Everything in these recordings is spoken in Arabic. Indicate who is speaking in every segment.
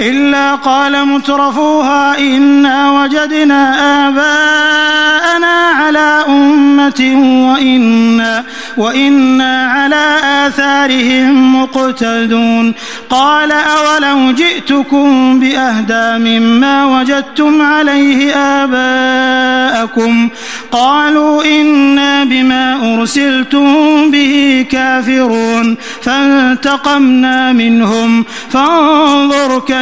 Speaker 1: إلا قال مترفوها إنا وجدنا آباءنا على أمة وإنا, وإنا على آثارهم مقتدون قال أولو جئتكم بأهدى مما وجدتم عليه آباءكم قالوا إنا بما أرسلتم به كافرون فانتقمنا منهم فانظر كيف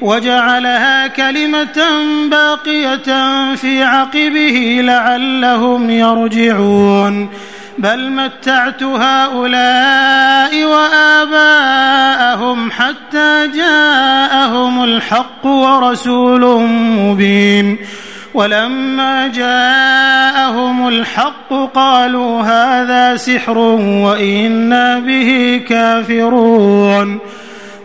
Speaker 1: وجعلها كلمة باقية في عقبه لعلهم يرجعون بل متعت هؤلاء وآباءهم حتى جاءهم الحق ورسول مبين ولما جاءهم الحق قالوا هذا سحر وإنا به كافرون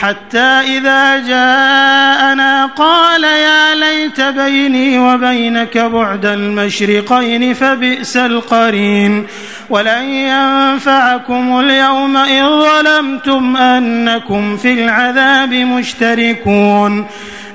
Speaker 1: حتى إذا جاءنا قال يا ليت بيني وبينك بعد المشرقين فبئس القرين ولن ينفعكم اليوم إن ظلمتم أنكم في العذاب مشتركون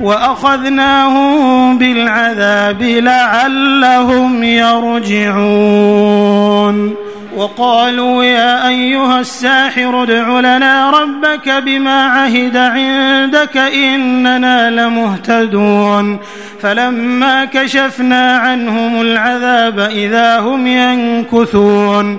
Speaker 1: واخذناهم بالعذاب لعلهم يرجعون وقالوا يا ايها الساحر ادع لنا ربك بما عهد عندك اننا لمهتدون فلما كشفنا عنهم العذاب اذا هم ينكثون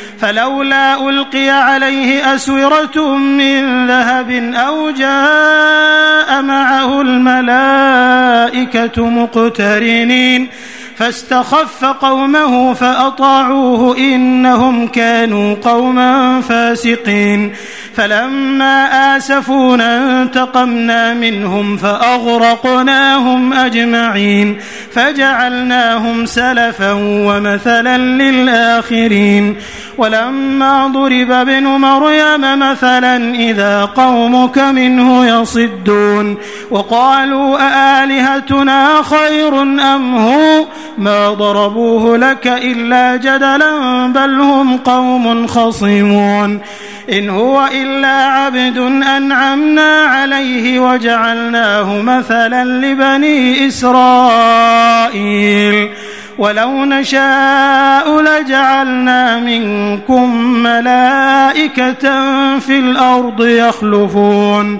Speaker 1: فلولا ألقي عليه أسورة من ذهب أو جاء معه الملائكة مقترنين فاستخف قومه فأطاعوه إنهم كانوا قوما فاسقين فلما آسفونا انتقمنا منهم فأغرقناهم أجمعين فجعلناهم سلفا ومثلا للآخرين ولما ضرب ابن مريم مثلا إذا قومك منه يصدون وقالوا أآلهتنا خير أم هو ما ضربوه لك إلا جدلا بل هم قوم خصمون إن هو إلا عبد أنعمنا عليه وجعلناه مثلا لبني إسرائيل ولو نشاء لجعلنا منكم ملائكة في الأرض يخلفون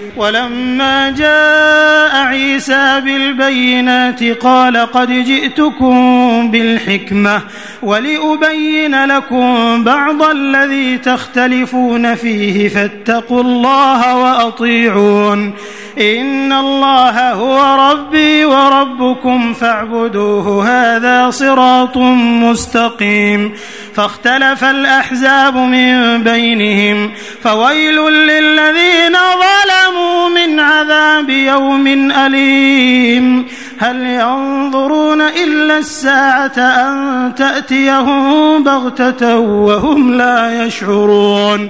Speaker 1: ولما جاء عيسى بالبينات قال قد جئتكم بالحكمة ولأبين لكم بعض الذي تختلفون فيه فاتقوا الله وأطيعون إن الله هو ربي وربكم فاعبدوه هذا صراط مستقيم فاختلف الأحزاب من بينهم فويل للذين ظلموا عذاب يوم أليم هل ينظرون إلا الساعة أن تأتيهم بغتة وهم لا يشعرون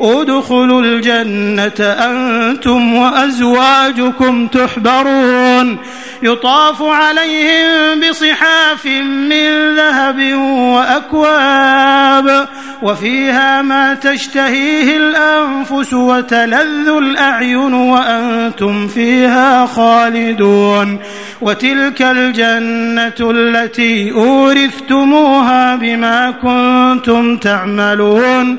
Speaker 1: ادخلوا الجنة أنتم وأزواجكم تحبرون يطاف عليهم بصحاف من ذهب وأكواب وفيها ما تشتهيه الأنفس وتلذ الأعين وأنتم فيها خالدون وتلك الجنة التي أورثتموها بما كنتم تعملون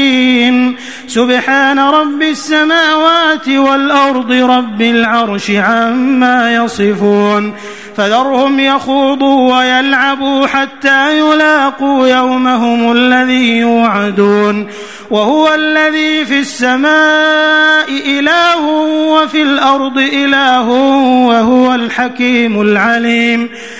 Speaker 1: حميم سبحان رب السماوات والأرض رب العرش عما يصفون فذرهم يخوضوا ويلعبوا حتى يلاقوا يومهم الذي يوعدون وهو الذي في السماء إله وفي الأرض إله وهو الحكيم العليم